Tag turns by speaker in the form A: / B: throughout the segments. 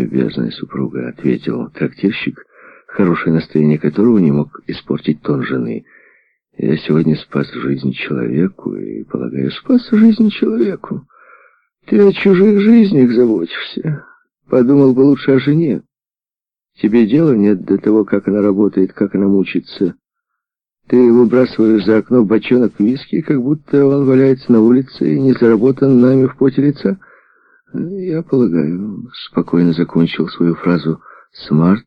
A: любезная супруга», — ответил трактирщик, хорошее настроение которого не мог испортить тон жены. «Я сегодня спас жизнь человеку и, полагаю, спас жизнь человеку. Ты о чужих жизнях заботишься. Подумал бы лучше о жене. Тебе дела нет до того, как она работает, как она мучится. Ты выбрасываешь за окно бочонок виски, как будто он валяется на улице и не заработан нами в поте лица». «Я полагаю», — спокойно закончил свою фразу Смарт,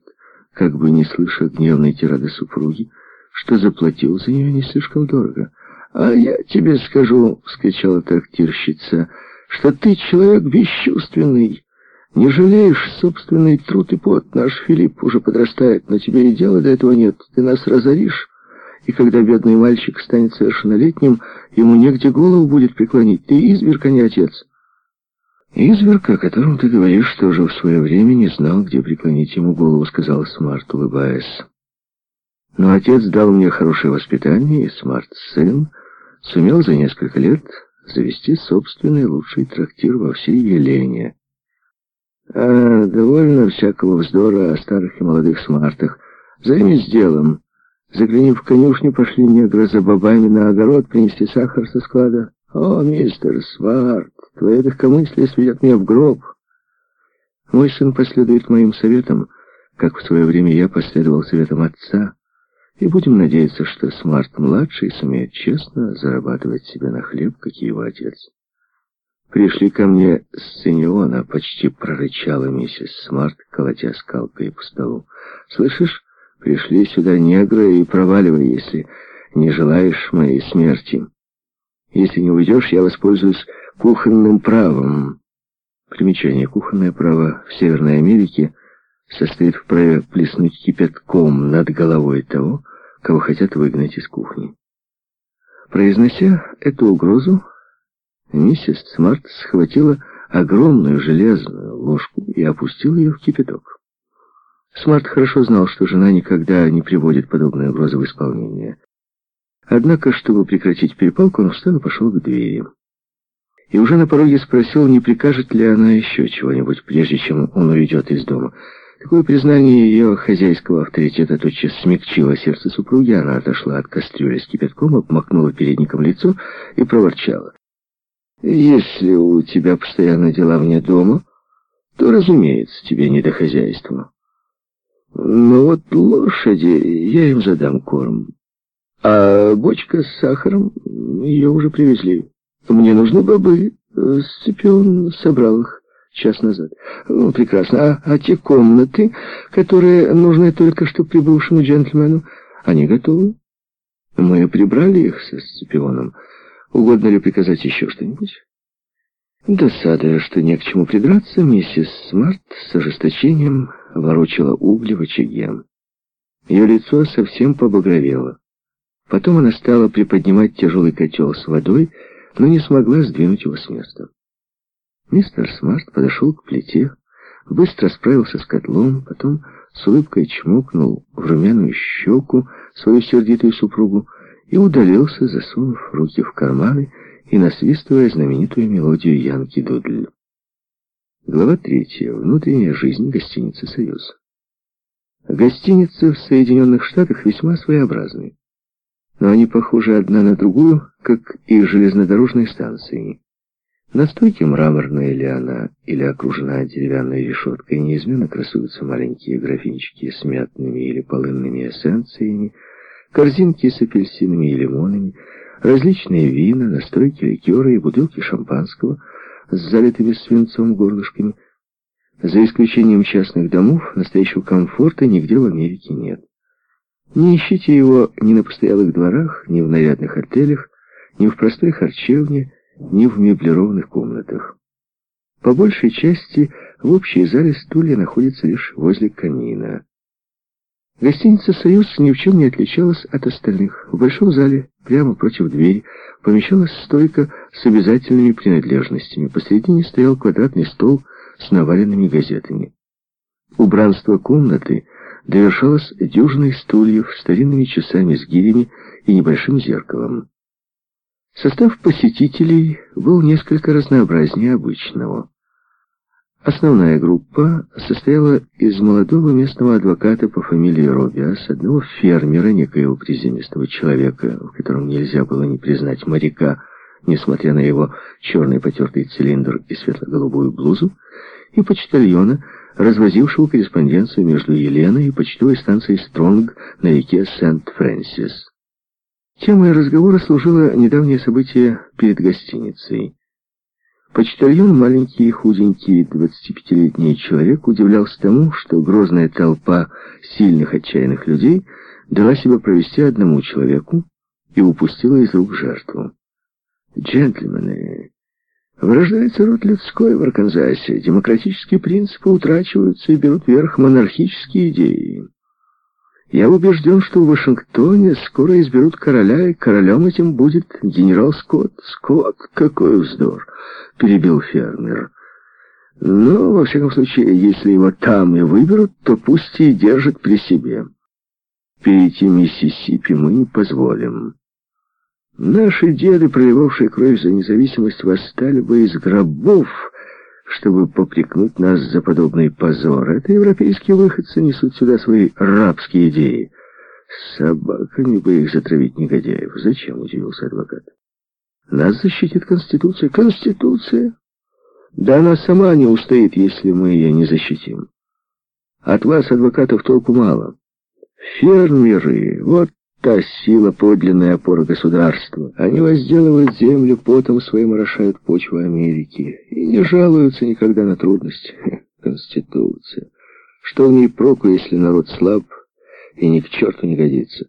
A: как бы не слыша гневной тирады супруги, что заплатил за нее не слишком дорого. «А я тебе скажу», — вскричала трактирщица, — «что ты человек бесчувственный, не жалеешь собственный труд и пот. Наш Филипп уже подрастает, но тебе и дела до этого нет. Ты нас разоришь, и когда бедный мальчик станет совершеннолетним, ему негде голову будет преклонить. Ты изверг, а не отец». «Изверг, о котором ты говоришь, тоже в свое время не знал, где преклонить ему голову», — сказал Смарт, улыбаясь. «Но отец дал мне хорошее воспитание, и Смарт-сын сумел за несколько лет завести собственный лучший трактир во всей Елене. А довольно всякого вздора о старых и молодых смартах. Займись делом. Загляни в конюшню, пошли негра за бобами на огород принести сахар со склада. О, мистер Смарт, Твое легкомыслие сведет меня в гроб. Мой сын последует моим советам, как в свое время я последовал советам отца, и будем надеяться, что Смарт-младший сумеет честно зарабатывать себе на хлеб, как и его отец. «Пришли ко мне с Синьона», — почти прорычала миссис Смарт, колотя скалкой по столу. «Слышишь, пришли сюда негры и проваливай, если не желаешь моей смерти. Если не уйдешь, я воспользуюсь кухонным правом. Примечание. Кухонное право в Северной Америке состоит в праве плеснуть кипятком над головой того, кого хотят выгнать из кухни. Произнося эту угрозу, миссис Смарт схватила огромную железную ложку и опустила ее в кипяток. Смарт хорошо знал, что жена никогда не приводит подобные угрозы в исполнение. Однако, чтобы прекратить перепалку, он встал и пошел к двери и уже на пороге спросил, не прикажет ли она еще чего-нибудь, прежде чем он уйдет из дома. Такое признание ее хозяйского авторитета тотчас смягчило сердце супруги, она отошла от кастрюли с кипятком, обмакнула передником лицо и проворчала. «Если у тебя постоянно дела вне дома, то, разумеется, тебе не до хозяйства. Но вот лошади, я им задам корм. А бочка с сахаром, ее уже привезли». Мне нужны бобы. Сципион собрал их час назад. Ну, прекрасно. А, а те комнаты, которые нужны только что прибывшему джентльмену, они готовы? Мы прибрали их со Сципионом. Угодно ли приказать еще что-нибудь? Досадуя, что не к чему придраться, миссис Смарт с ожесточением ворочала угли в очаге. Ее лицо совсем побагровело. Потом она стала приподнимать тяжелый котел с водой, но не смогла сдвинуть его с места. Мистер Смарт подошел к плите, быстро справился с котлом, потом с улыбкой чмокнул в румяную щеку свою сердитую супругу и удалился, засунув руки в карманы и насвистывая знаменитую мелодию Янки Дудль. Глава третья. Внутренняя жизнь гостиницы «Союз». Гостиницы в Соединенных Штатах весьма своеобразны но они похожи одна на другую, как и железнодорожные станции. На стойке мраморная ли она, или окружена деревянной решеткой, неизменно красуются маленькие графинчики с мятными или полынными эссенциями, корзинки с апельсинами и лимонами, различные вина, настойки, ликеры и бутылки шампанского с залитыми свинцом горлышками. За исключением частных домов, настоящего комфорта нигде в Америке нет. Не ищите его ни на постоялых дворах, ни в нарядных отелях, ни в простой харчевне, ни в меблированных комнатах. По большей части в общей зале стулья находятся лишь возле камина. Гостиница «Союз» ни в чем не отличалась от остальных. В большом зале, прямо против двери, помещалась стойка с обязательными принадлежностями. Посредине стоял квадратный стол с наваленными газетами. Убранство комнаты довершалась дюжиной стульев, старинными часами с гирями и небольшим зеркалом. Состав посетителей был несколько разнообразнее обычного. Основная группа состояла из молодого местного адвоката по фамилии Робиас, одного фермера, некоего приземистого человека, в котором нельзя было не признать моряка, несмотря на его черный потертый цилиндр и светло-голубую блузу, и почтальона, развозившего корреспонденцию между Еленой и почтовой станцией Стронг на реке Сент-Фрэнсис. Темой разговора служило недавнее событие перед гостиницей. Почтальон, маленький, худенький, 25-летний человек, удивлялся тому, что грозная толпа сильных отчаянных людей дала себя провести одному человеку и упустила из рук жертву. «Джентльмены, вырождается род людской в Арканзасе, демократические принципы утрачиваются и берут верх монархические идеи». Я убежден, что в Вашингтоне скоро изберут короля, и королем этим будет генерал Скотт. Скотт, какой вздор, перебил фермер. Но, во всяком случае, если его там и выберут, то пусть и держат при себе. Перейти Миссисипи мы не позволим. Наши деды, проливавшие кровь за независимость, восстали бы из гробов, чтобы попрекнуть нас за подобный позор. Это европейские выходцы несут сюда свои рабские идеи. Собаками бы их затравить негодяев. Зачем, удивился адвокат. Нас защитит Конституция. Конституция? Да она сама не устоит, если мы ее не защитим. От вас, адвокатов, толку мало. Фермеры, вот та сила, подлинная опора государства. Они возделывают землю, потом своим орошают почву Америки и не жалуются никогда на трудности. Конституция. Что в ней проку, если народ слаб и ни к черту не годится?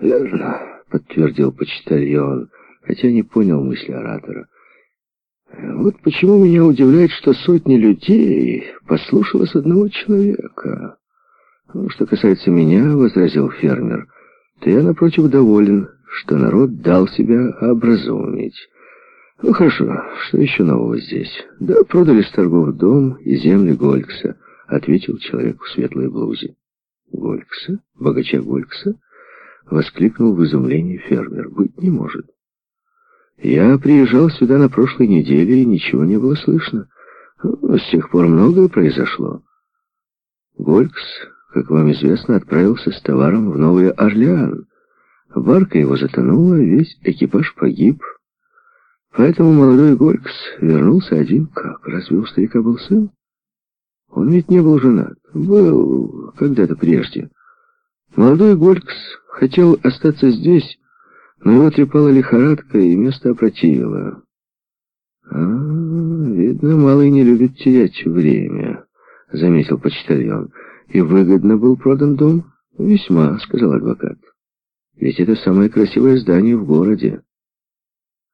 A: Верно, подтвердил почтальон, хотя не понял мысли оратора. Вот почему меня удивляет, что сотни людей послушалось одного человека. Ну, что касается меня, возразил фермер, — то я, напротив, доволен, что народ дал себя образумить. Ну, хорошо, что еще нового здесь? Да, продали с торгов дом и земли Голькса, ответил человек в светлой блузе. Голькса? Богача Голькса? Воскликнул в изумлении фермер. Быть не может. Я приезжал сюда на прошлой неделе, и ничего не было слышно. Но с тех пор многое произошло. Голькс как вам известно, отправился с товаром в Новый Орлеан. Барка его затонула, весь экипаж погиб. Поэтому молодой Голькс вернулся один. Как? Разве у старика был сын? Он ведь не был женат. Был когда-то прежде. Молодой Голькс хотел остаться здесь, но его трепала лихорадка и место опротивило. «А, видно, малый не любит терять время», — заметил почтальон. «И выгодно был продан дом?» «Весьма», — сказал адвокат. «Ведь это самое красивое здание в городе».